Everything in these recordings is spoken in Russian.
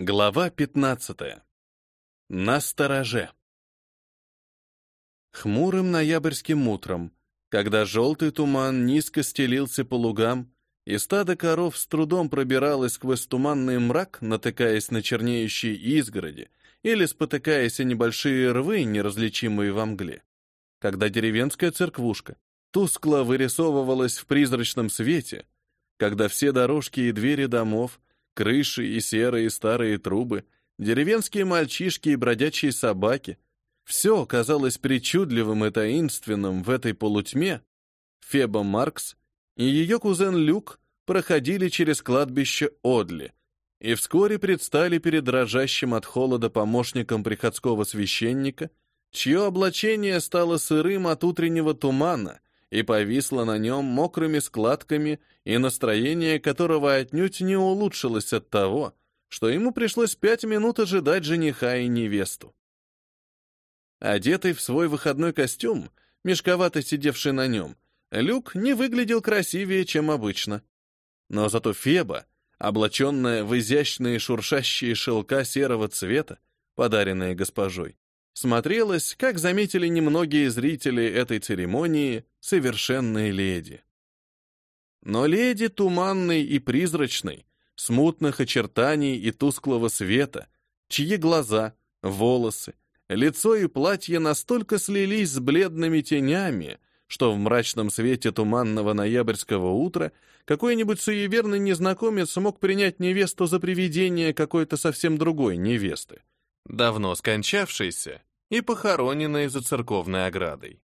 Глава 15. На стороже. Хмурым ноябрьским утром, когда желтый туман низко стелился по лугам, и стадо коров с трудом пробиралось сквозь туманный мрак, натыкаясь на чернеющие изгороди или спотыкаясь о небольшие рвы, неразличимые во мгле, когда деревенская церквушка тускло вырисовывалась в призрачном свете, когда все дорожки и двери домов Крыши и серые старые трубы, деревенские мальчишки и бродячие собаки. Все казалось причудливым и таинственным в этой полутьме. Феба Маркс и ее кузен Люк проходили через кладбище Одли и вскоре предстали перед дрожащим от холода помощником приходского священника, чье облачение стало сырым от утреннего тумана — и повисла на нем мокрыми складками, и настроение которого отнюдь не улучшилось от того, что ему пришлось пять минут ожидать жениха и невесту. Одетый в свой выходной костюм, мешковато сидевший на нем, Люк не выглядел красивее, чем обычно. Но зато Феба, облаченная в изящные шуршащие шелка серого цвета, подаренные госпожой, смотрелась, как заметили немногие зрители этой церемонии, совершенной леди. Но леди туманной и призрачной, смутных очертаний и тусклого света, чьи глаза, волосы, лицо и платье настолько слились с бледными тенями, что в мрачном свете туманного ноябрьского утра какой-нибудь суеверный незнакомец мог принять невесту за привидение какой-то совсем другой невесты, давно скончавшейся и похороненной за церковной оградой.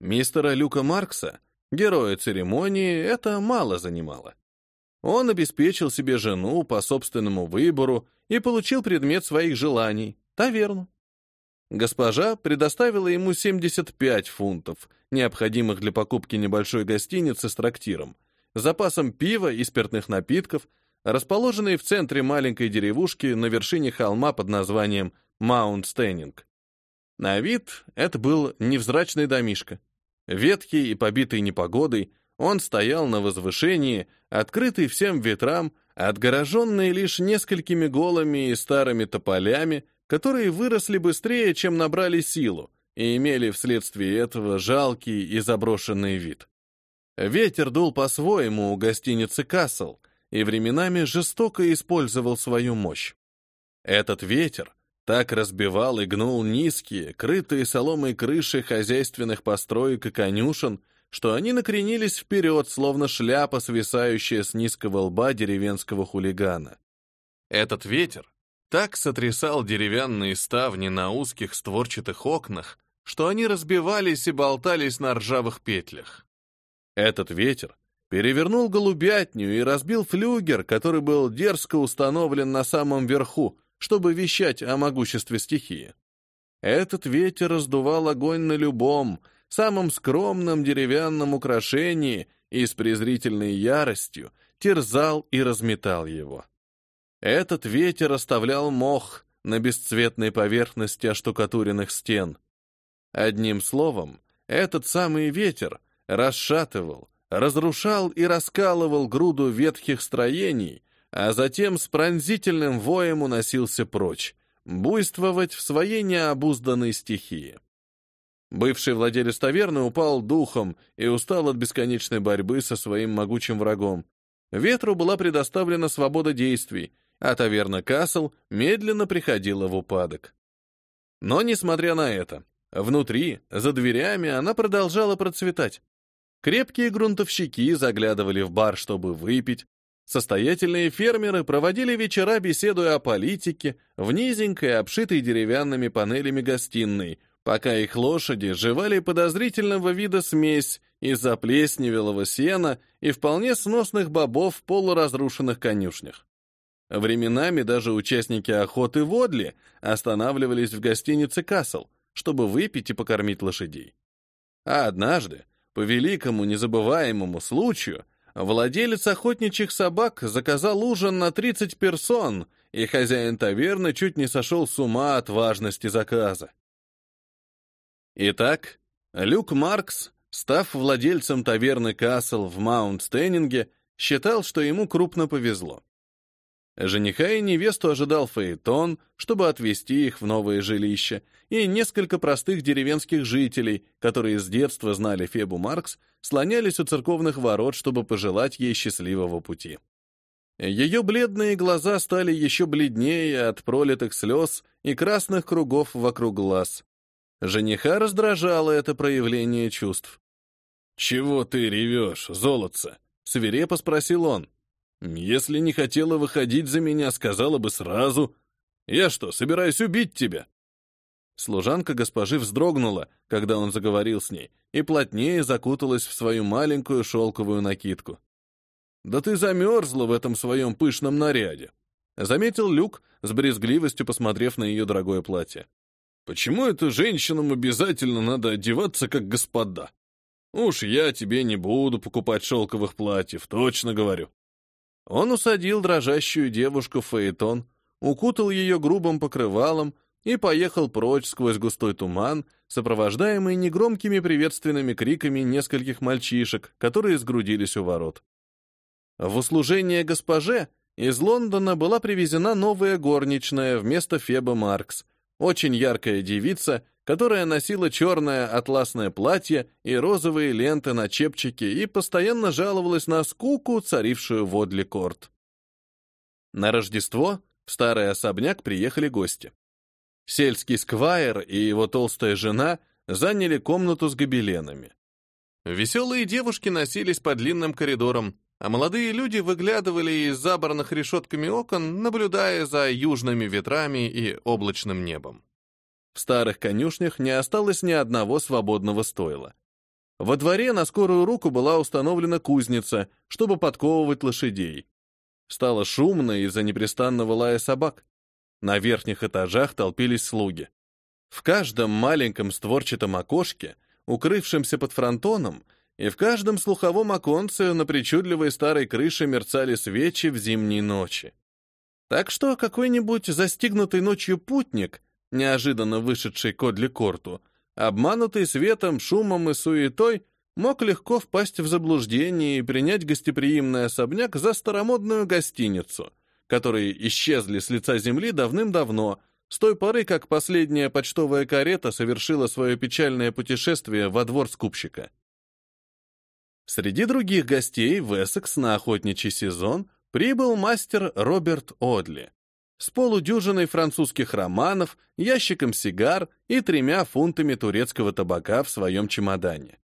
Мистера Люка Маркса, героя церемонии, это мало занимало. Он обеспечил себе жену по собственному выбору и получил предмет своих желаний — таверну. Госпожа предоставила ему 75 фунтов, необходимых для покупки небольшой гостиницы с трактиром, запасом пива и спиртных напитков, расположенной в центре маленькой деревушки на вершине холма под названием Маунт Стейнинг. На вид это был невзрачный домишко. Ветхий и побитый непогодой, он стоял на возвышении, открытый всем ветрам, отгороженный лишь несколькими голыми и старыми тополями, которые выросли быстрее, чем набрали силу, и имели вследствие этого жалкий и заброшенный вид. Ветер дул по-своему у гостиницы «Кассел» и временами жестоко использовал свою мощь. Этот ветер, так разбивал и гнул низкие, крытые соломой крыши хозяйственных построек и конюшен, что они накренились вперед, словно шляпа, свисающая с низкого лба деревенского хулигана. Этот ветер так сотрясал деревянные ставни на узких створчатых окнах, что они разбивались и болтались на ржавых петлях. Этот ветер перевернул голубятню и разбил флюгер, который был дерзко установлен на самом верху, чтобы вещать о могуществе стихии. Этот ветер раздувал огонь на любом, самом скромном деревянном украшении и с презрительной яростью терзал и разметал его. Этот ветер оставлял мох на бесцветной поверхности оштукатуренных стен. Одним словом, этот самый ветер расшатывал, разрушал и раскалывал груду ветхих строений, а затем с пронзительным воем уносился прочь, буйствовать в своей необузданной стихии. Бывший владелец таверны упал духом и устал от бесконечной борьбы со своим могучим врагом. Ветру была предоставлена свобода действий, а таверна Касл медленно приходила в упадок. Но, несмотря на это, внутри, за дверями, она продолжала процветать. Крепкие грунтовщики заглядывали в бар, чтобы выпить, Состоятельные фермеры проводили вечера, беседуя о политике, в низенькой, обшитой деревянными панелями гостиной, пока их лошади жевали подозрительного вида смесь из заплесневелого сена и вполне сносных бобов в полуразрушенных конюшнях. Временами даже участники охоты в Одли останавливались в гостинице «Касл», чтобы выпить и покормить лошадей. А однажды, по великому незабываемому случаю, Владелец охотничьих собак заказал ужин на 30 персон, и хозяин таверны чуть не сошел с ума от важности заказа. Итак, Люк Маркс, став владельцем таверны Касл в Маунт-Стейнинге, считал, что ему крупно повезло. Жениха и невесту ожидал Фаэтон, чтобы отвезти их в новое жилище, и несколько простых деревенских жителей, которые с детства знали Фебу Маркс, слонялись у церковных ворот, чтобы пожелать ей счастливого пути. Ее бледные глаза стали еще бледнее от пролитых слез и красных кругов вокруг глаз. Жениха раздражало это проявление чувств. «Чего ты ревешь, золотце?» — свирепо спросил он. Если не хотела выходить за меня, сказала бы сразу. Я что, собираюсь убить тебя?» Служанка госпожи вздрогнула, когда он заговорил с ней, и плотнее закуталась в свою маленькую шелковую накидку. «Да ты замерзла в этом своем пышном наряде», — заметил Люк, с брезгливостью посмотрев на ее дорогое платье. «Почему это женщинам обязательно надо одеваться как господа? Уж я тебе не буду покупать шелковых платьев, точно говорю». Он усадил дрожащую девушку в фаэтон, укутал ее грубым покрывалом и поехал прочь сквозь густой туман, сопровождаемый негромкими приветственными криками нескольких мальчишек, которые сгрудились у ворот. В услужение госпоже из Лондона была привезена новая горничная вместо Феба Маркс, очень яркая девица, которая носила черное атласное платье и розовые ленты на чепчике и постоянно жаловалась на скуку, царившую в Одли-Корт. На Рождество в старый особняк приехали гости. Сельский сквайр и его толстая жена заняли комнату с гобеленами. Веселые девушки носились по длинным коридорам, а молодые люди выглядывали из забранных решетками окон, наблюдая за южными ветрами и облачным небом. В старых конюшнях не осталось ни одного свободного стойла. Во дворе на скорую руку была установлена кузница, чтобы подковывать лошадей. Стало шумно из-за непрестанного лая собак. На верхних этажах толпились слуги. В каждом маленьком створчатом окошке, укрывшемся под фронтоном, и в каждом слуховом оконце на причудливой старой крыше мерцали свечи в зимние ночи. Так что какой-нибудь застигнутый ночью путник неожиданно вышедший к Одли-Корту, обманутый светом, шумом и суетой, мог легко впасть в заблуждение и принять гостеприимный особняк за старомодную гостиницу, которые исчезли с лица земли давным-давно, с той поры, как последняя почтовая карета совершила свое печальное путешествие во двор скупщика. Среди других гостей в Эссекс на охотничий сезон прибыл мастер Роберт Одли, с полудюжиной французских романов, ящиком сигар и тремя фунтами турецкого табака в своем чемодане.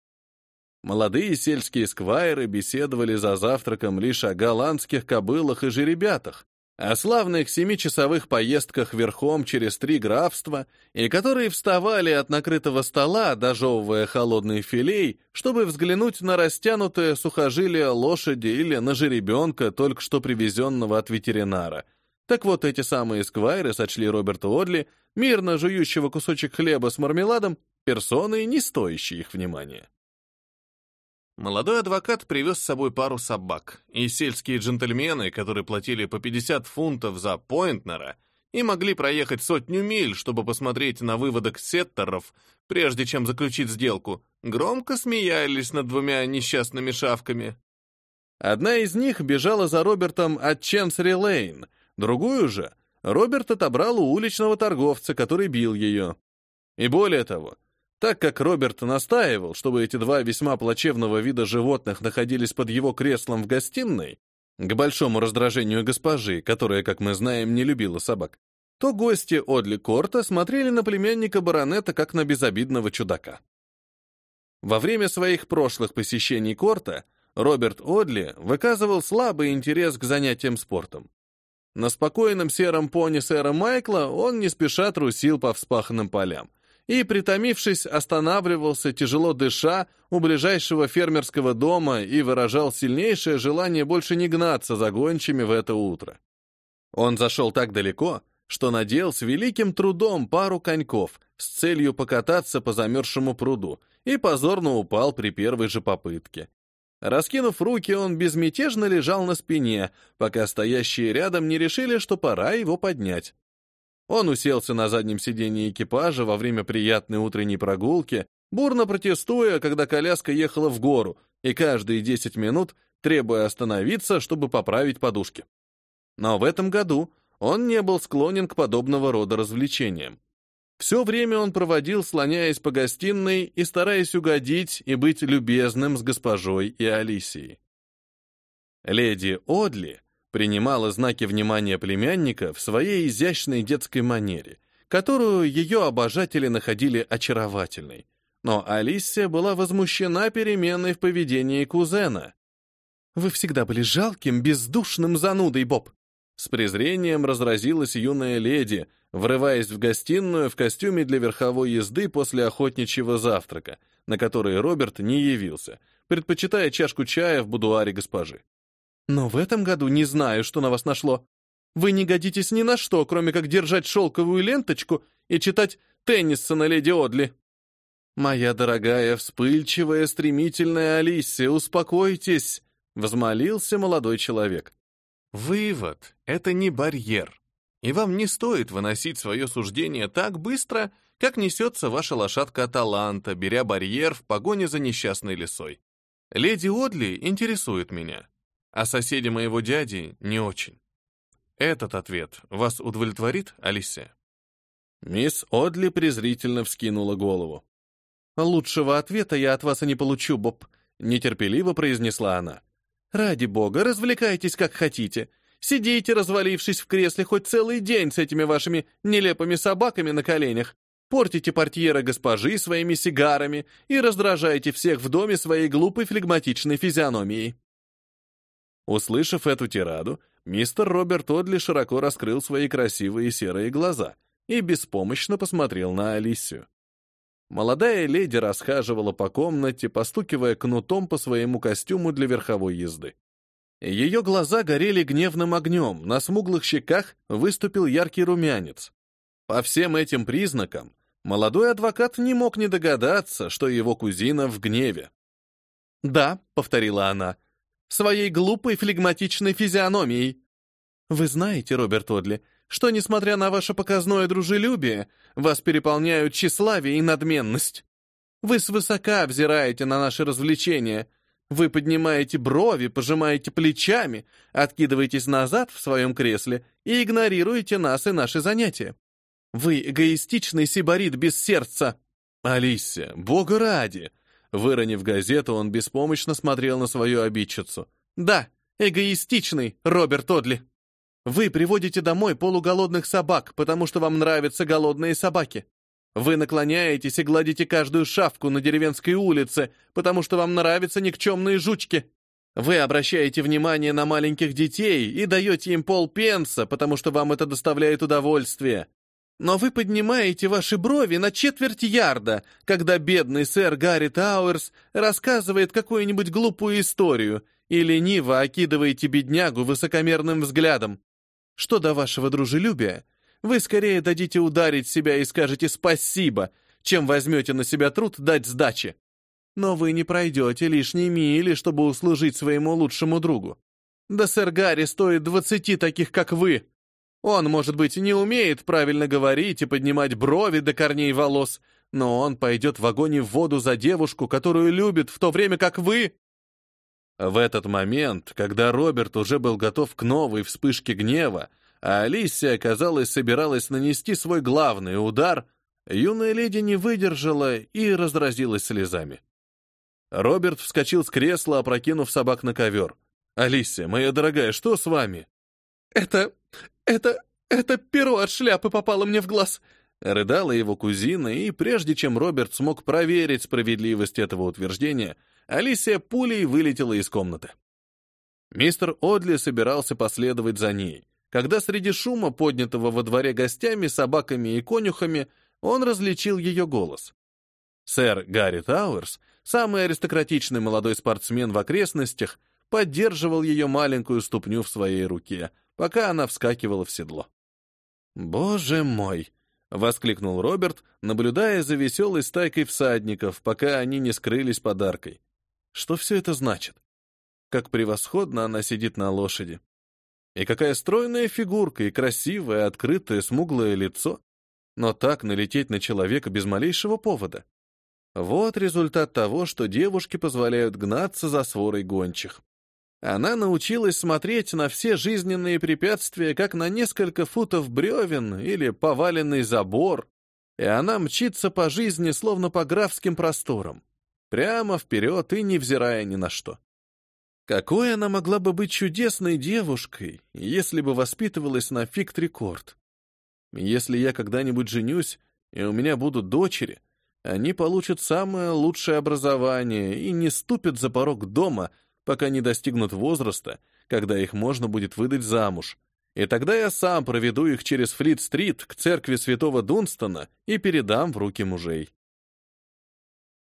Молодые сельские сквайры беседовали за завтраком лишь о голландских кобылах и жеребятах, о славных семичасовых поездках верхом через три графства, и которые вставали от накрытого стола, дожевывая холодный филей, чтобы взглянуть на растянутое сухожилие лошади или на жеребенка, только что привезенного от ветеринара — так вот, эти самые сквайры сочли Роберта Одли, мирно жующего кусочек хлеба с мармеладом, персоной, не стоящей их внимания. Молодой адвокат привез с собой пару собак, и сельские джентльмены, которые платили по 50 фунтов за Пойнтнера и могли проехать сотню миль, чтобы посмотреть на выводок сеттеров, прежде чем заключить сделку, громко смеялись над двумя несчастными шавками. Одна из них бежала за Робертом от Ченсери-Лейн — Другую же Роберт отобрал у уличного торговца, который бил ее. И более того, так как Роберт настаивал, чтобы эти два весьма плачевного вида животных находились под его креслом в гостиной, к большому раздражению госпожи, которая, как мы знаем, не любила собак, то гости Одли Корта смотрели на племянника баронета как на безобидного чудака. Во время своих прошлых посещений Корта Роберт Одли выказывал слабый интерес к занятиям спортом. На спокойном сером пони сэра Майкла он не спеша трусил по вспаханным полям и, притомившись, останавливался, тяжело дыша, у ближайшего фермерского дома и выражал сильнейшее желание больше не гнаться за гончими в это утро. Он зашел так далеко, что надел с великим трудом пару коньков с целью покататься по замерзшему пруду и позорно упал при первой же попытке. Раскинув руки, он безмятежно лежал на спине, пока стоящие рядом не решили, что пора его поднять. Он уселся на заднем сиденье экипажа во время приятной утренней прогулки, бурно протестуя, когда коляска ехала в гору, и каждые 10 минут требуя остановиться, чтобы поправить подушки. Но в этом году он не был склонен к подобного рода развлечениям. Все время он проводил, слоняясь по гостиной и стараясь угодить и быть любезным с госпожой и Алисией. Леди Одли принимала знаки внимания племянника в своей изящной детской манере, которую ее обожатели находили очаровательной. Но Алисия была возмущена переменой в поведении кузена. «Вы всегда были жалким, бездушным занудой, Боб!» С презрением разразилась юная леди, врываясь в гостиную в костюме для верховой езды после охотничьего завтрака, на который Роберт не явился, предпочитая чашку чая в будуаре госпожи. «Но в этом году не знаю, что на вас нашло. Вы не годитесь ни на что, кроме как держать шелковую ленточку и читать Теннисона леди Одли». «Моя дорогая, вспыльчивая, стремительная Алисия, успокойтесь!» — взмолился молодой человек. Вывод — это не барьер, и вам не стоит выносить свое суждение так быстро, как несется ваша лошадка Аталанта, беря барьер в погоне за несчастной лисой. Леди Одли интересует меня, а соседи моего дяди не очень. Этот ответ вас удовлетворит, Алисия?» Мисс Одли презрительно вскинула голову. «Лучшего ответа я от вас и не получу, Боб», — нетерпеливо произнесла она. Ради бога, развлекайтесь как хотите. Сидите, развалившись в кресле, хоть целый день с этими вашими нелепыми собаками на коленях. Портите портьеры госпожи своими сигарами и раздражаете всех в доме своей глупой флегматичной физиономией. Услышав эту тираду, мистер Роберт Одли широко раскрыл свои красивые серые глаза и беспомощно посмотрел на Алисию. Молодая леди расхаживала по комнате, постукивая кнутом по своему костюму для верховой езды. Ее глаза горели гневным огнем, на смуглых щеках выступил яркий румянец. По всем этим признакам молодой адвокат не мог не догадаться, что его кузина в гневе. «Да», — повторила она, — «своей глупой флегматичной физиономией». «Вы знаете, Роберт Одли, что, несмотря на ваше показное дружелюбие, вас переполняют тщеславие и надменность. Вы свысока взираете на наши развлечения. Вы поднимаете брови, пожимаете плечами, откидываетесь назад в своем кресле и игнорируете нас и наши занятия. Вы эгоистичный сибарит без сердца. Алисия, бога ради! Выронив газету, он беспомощно смотрел на свою обидчицу. Да, эгоистичный, Роберт Одли. Вы приводите домой полуголодных собак, потому что вам нравятся голодные собаки. Вы наклоняетесь и гладите каждую шавку на деревенской улице, потому что вам нравятся никчемные жучки. Вы обращаете внимание на маленьких детей и даете им полпенса, потому что вам это доставляет удовольствие. Но вы поднимаете ваши брови на четверть ярда, когда бедный сэр Гарри Тауэрс рассказывает какую-нибудь глупую историю, и лениво окидываете беднягу высокомерным взглядом. Что до вашего дружелюбия, вы скорее дадите ударить себя и скажете «спасибо», чем возьмете на себя труд дать сдачи. Но вы не пройдете лишней мили, чтобы услужить своему лучшему другу. Да сэр Гарри стоит двадцати таких, как вы. Он, может быть, не умеет правильно говорить и поднимать брови до корней волос, но он пойдет в огонь и в воду за девушку, которую любит, в то время как вы в этот момент, когда Роберт уже был готов к новой вспышке гнева, а Алисия, казалось, собиралась нанести свой главный удар, юная леди не выдержала и разразилась слезами. Роберт вскочил с кресла, опрокинув собак на ковер. «Алисия, моя дорогая, что с вами?» «Это... это... это перо от шляпы попало мне в глаз!» Рыдала его кузина, и прежде чем Роберт смог проверить справедливость этого утверждения, Алисия пулей вылетела из комнаты. Мистер Одли собирался последовать за ней, когда среди шума, поднятого во дворе гостями, собаками и конюхами, он различил ее голос. Сэр Гарри Тауэрс, самый аристократичный молодой спортсмен в окрестностях, поддерживал ее маленькую ступню в своей руке, пока она вскакивала в седло. «Боже мой!» — воскликнул Роберт, наблюдая за веселой стайкой всадников, пока они не скрылись подаркой. Что все это значит? Как превосходно она сидит на лошади. И какая стройная фигурка, и красивое, открытое, смуглое лицо. Но так налететь на человека без малейшего повода. Вот результат того, что девушки позволяют гнаться за сворой гончих. Она научилась смотреть на все жизненные препятствия, как на несколько футов бревен или поваленный забор, и она мчится по жизни, словно по графским просторам, прямо вперед и невзирая ни на что. Какой она могла бы быть чудесной девушкой, если бы воспитывалась на фикт-рекорд? Если я когда-нибудь женюсь, и у меня будут дочери, они получат самое лучшее образование и не ступят за порог дома, пока не достигнут возраста, когда их можно будет выдать замуж. И тогда я сам проведу их через Флит-стрит к церкви святого Дунстона и передам в руки мужей.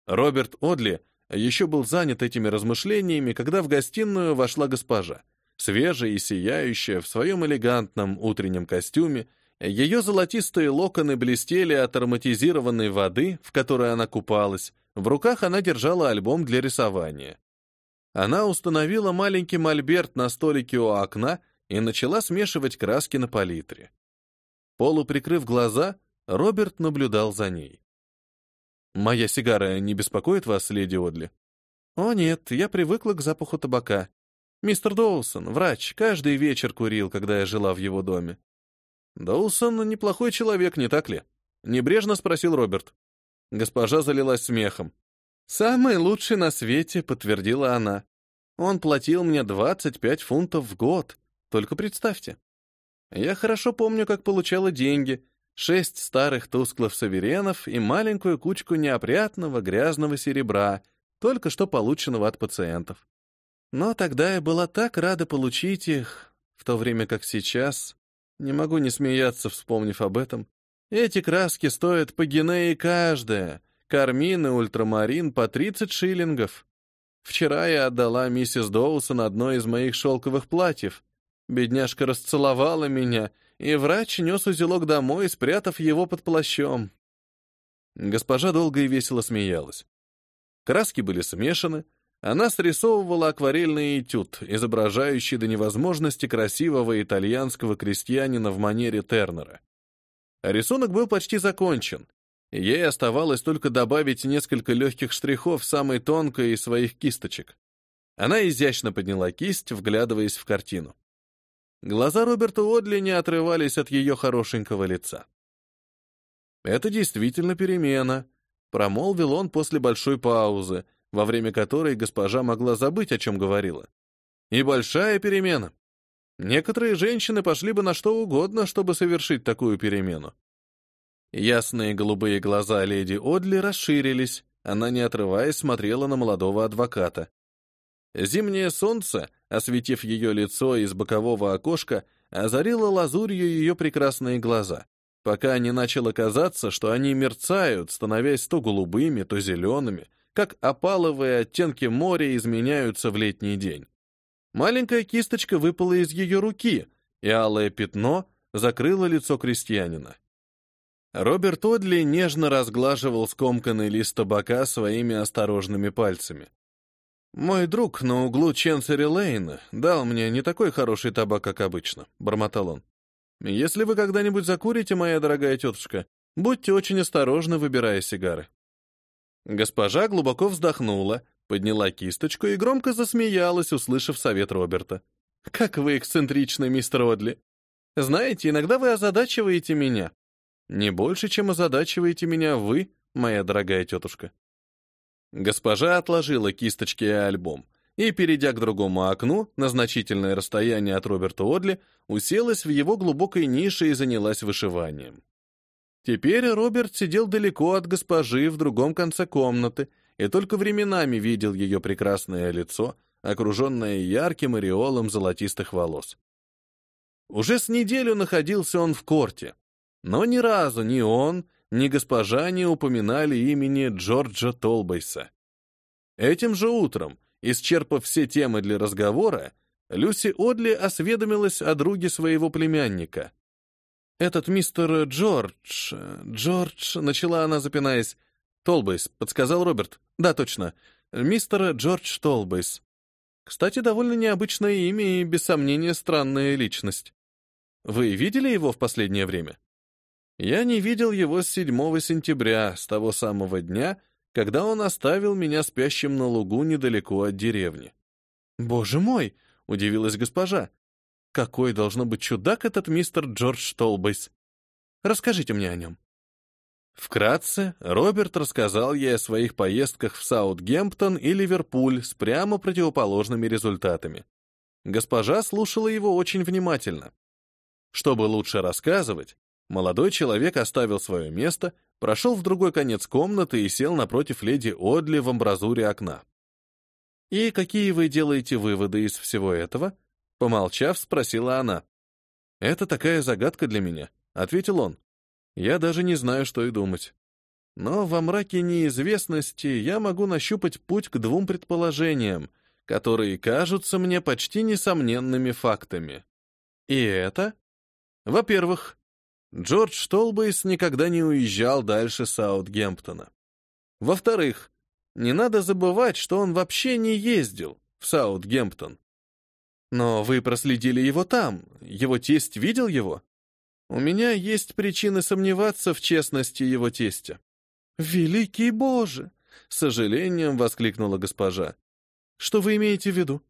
Роберт Одли еще был занят этими размышлениями, когда в гостиную вошла госпожа, свежая и сияющая в своем элегантном утреннем костюме, ее золотистые локоны блестели от ароматизированной воды, в которой она купалась, в руках она держала альбом для рисования. Она установила маленький мольберт на столике у окна и начала смешивать краски на палитре. Полуприкрыв глаза, Роберт наблюдал за ней. «Моя сигара не беспокоит вас, леди Одли?» «О, нет, я привыкла к запаху табака. Мистер Доусон, врач, каждый вечер курил, когда я жила в его доме». «Доусон неплохой человек, не так ли?» — небрежно спросил Роберт. Госпожа залилась смехом. «Самый лучший на свете», — подтвердила она. «Он платил мне 25 фунтов в год. Только представьте. Я хорошо помню, как получала деньги, шесть старых тусклых саверенов и маленькую кучку неопрятного грязного серебра, только что полученного от пациентов. Но тогда я была так рада получить их, в то время как сейчас, не могу не смеяться, вспомнив об этом, эти краски стоят по гинеи каждая, кармин и ультрамарин по 30 шиллингов. Вчера я отдала миссис Доусон одно из моих шелковых платьев. Бедняжка расцеловала меня — и врач нес узелок домой, спрятав его под плащом. Госпожа долго и весело смеялась. Краски были смешаны, она срисовывала акварельный этюд, изображающий до невозможности красивого итальянского крестьянина в манере Тернера. Рисунок был почти закончен. Ей оставалось только добавить несколько легких штрихов самой тонкой из своих кисточек. Она изящно подняла кисть, вглядываясь в картину. Глаза Роберта Одли не отрывались от ее хорошенького лица. «Это действительно перемена», — промолвил он после большой паузы, во время которой госпожа могла забыть, о чем говорила. «И большая перемена. Некоторые женщины пошли бы на что угодно, чтобы совершить такую перемену». Ясные голубые глаза леди Одли расширились, она, не отрываясь, смотрела на молодого адвоката. Зимнее солнце, осветив ее лицо из бокового окошка, озарило лазурью ее прекрасные глаза, пока не начало казаться, что они мерцают, становясь то голубыми, то зелеными, как опаловые оттенки моря изменяются в летний день. Маленькая кисточка выпала из ее руки, и алое пятно закрыло лицо крестьянина. Роберт Одли нежно разглаживал скомканный лист табака своими осторожными пальцами. «Мой друг на углу Ченсери Лейна дал мне не такой хороший табак, как обычно», — бормотал он. «Если вы когда-нибудь закурите, моя дорогая тетушка, будьте очень осторожны, выбирая сигары». Госпожа глубоко вздохнула, подняла кисточку и громко засмеялась, услышав совет Роберта. «Как вы эксцентричны, мистер Одли! Знаете, иногда вы озадачиваете меня. Не больше, чем озадачиваете меня вы, моя дорогая тетушка». Госпожа отложила кисточки и альбом и, перейдя к другому окну, на значительное расстояние от Роберта Одли, уселась в его глубокой нише и занялась вышиванием. Теперь Роберт сидел далеко от госпожи в другом конце комнаты и только временами видел ее прекрасное лицо, окруженное ярким ореолом золотистых волос. Уже с неделю находился он в корте, но ни разу ни он, ни госпожа не упоминали имени Джорджа Толбейса. Этим же утром, исчерпав все темы для разговора, Люси Одли осведомилась о друге своего племянника. «Этот мистер Джордж... Джордж...» — начала она, запинаясь. «Толбейс», — подсказал Роберт. «Да, точно. Мистер Джордж Толбейс. Кстати, довольно необычное имя и, без сомнения, странная личность. Вы видели его в последнее время?» Я не видел его с 7 сентября, с того самого дня, когда он оставил меня спящим на лугу недалеко от деревни. «Боже мой!» — удивилась госпожа. «Какой должно быть чудак этот мистер Джордж Толбейс? Расскажите мне о нем». Вкратце, Роберт рассказал ей о своих поездках в Саутгемптон и Ливерпуль с прямо противоположными результатами. Госпожа слушала его очень внимательно. Чтобы лучше рассказывать, молодой человек оставил свое место, прошел в другой конец комнаты и сел напротив леди Одли в амбразуре окна. «И какие вы делаете выводы из всего этого?» Помолчав, спросила она. «Это такая загадка для меня», — ответил он. Я даже не знаю, что и думать. Но во мраке неизвестности я могу нащупать путь к двум предположениям, которые кажутся мне почти несомненными фактами. И это? Во-первых, Джордж Толбейс никогда не уезжал дальше Саутгемптона. Во-вторых, не надо забывать, что он вообще не ездил в Саутгемптон. Но вы проследили его там, его тесть видел его? У меня есть причины сомневаться в честности его тестя. «Великий Боже!» — с сожалением воскликнула госпожа. «Что вы имеете в виду?»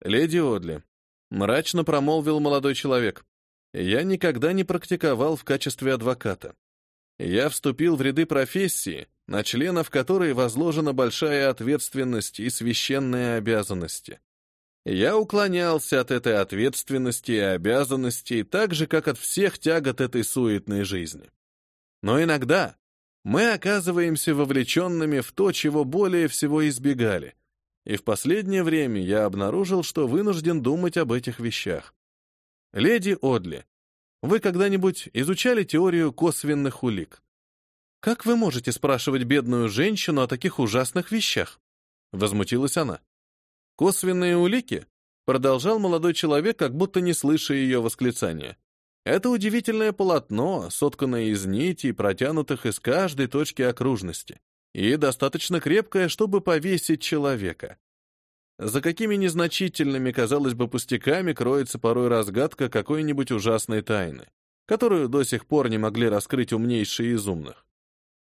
«Леди Одли», — мрачно промолвил молодой человек. «Я никогда не практиковал в качестве адвоката. Я вступил в ряды профессии, на членов которой возложена большая ответственность и священные обязанности. Я уклонялся от этой ответственности и обязанностей так же, как от всех тягот этой суетной жизни. Но иногда мы оказываемся вовлеченными в то, чего более всего избегали. И в последнее время я обнаружил, что вынужден думать об этих вещах. Леди Одли, вы когда-нибудь изучали теорию косвенных улик? Как вы можете спрашивать бедную женщину о таких ужасных вещах? Возмутилась она. Косвенные улики? Продолжал молодой человек, как будто не слыша ее восклицания. Это удивительное полотно, сотканное из нитей, протянутых из каждой точки окружности, и достаточно крепкое, чтобы повесить человека. За какими незначительными, казалось бы, пустяками кроется порой разгадка какой-нибудь ужасной тайны, которую до сих пор не могли раскрыть умнейшие из умных.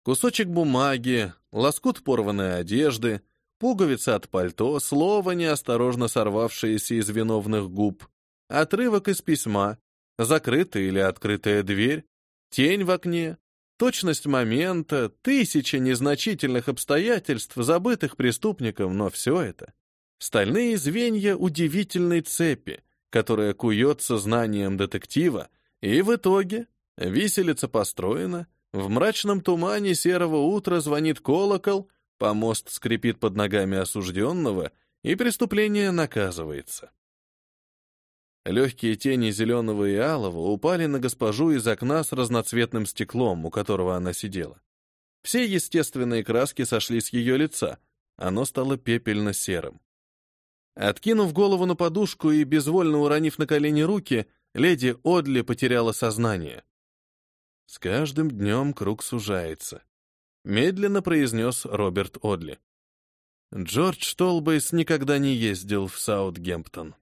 Кусочек бумаги, лоскут порванной одежды — пуговица от пальто, слово, неосторожно сорвавшееся из виновных губ, отрывок из письма, закрытая или открытая дверь, тень в окне, точность момента, тысячи незначительных обстоятельств, забытых преступником, но все это — стальные звенья удивительной цепи, которая куется знанием детектива, и в итоге виселица построена, в мрачном тумане серого утра звонит колокол — Помост скрипит под ногами осужденного, и преступление наказывается. Легкие тени зеленого и алого упали на госпожу из окна с разноцветным стеклом, у которого она сидела. Все естественные краски сошли с ее лица, оно стало пепельно-серым. Откинув голову на подушку и безвольно уронив на колени руки, леди Одли потеряла сознание. С каждым днем круг сужается медленно произнес Роберт Одли. Джордж Толбейс никогда не ездил в Саутгемптон.